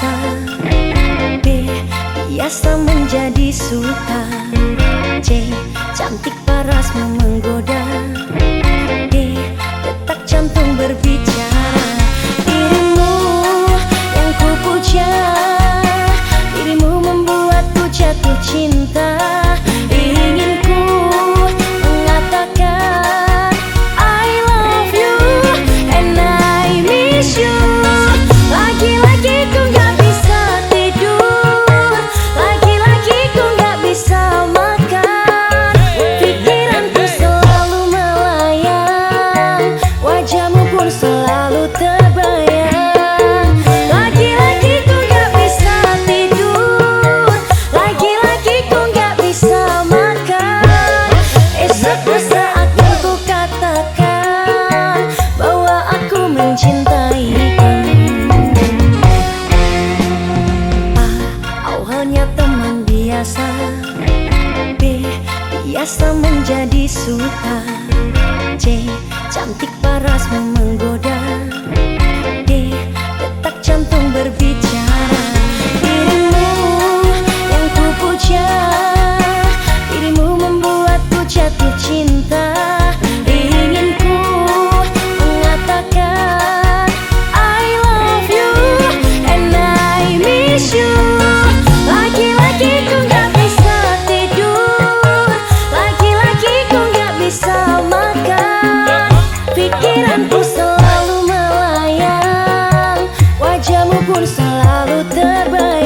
B Biasa menjadi sultan C Cantik parasmu menggoda. D Detak jantung berbicara. Dirimu yang ku puja Dirimu membuatku jatuh cinta. Biasa B. Biasa menjadi suka C. Cantik parasmu menggoda pun selalu terbaik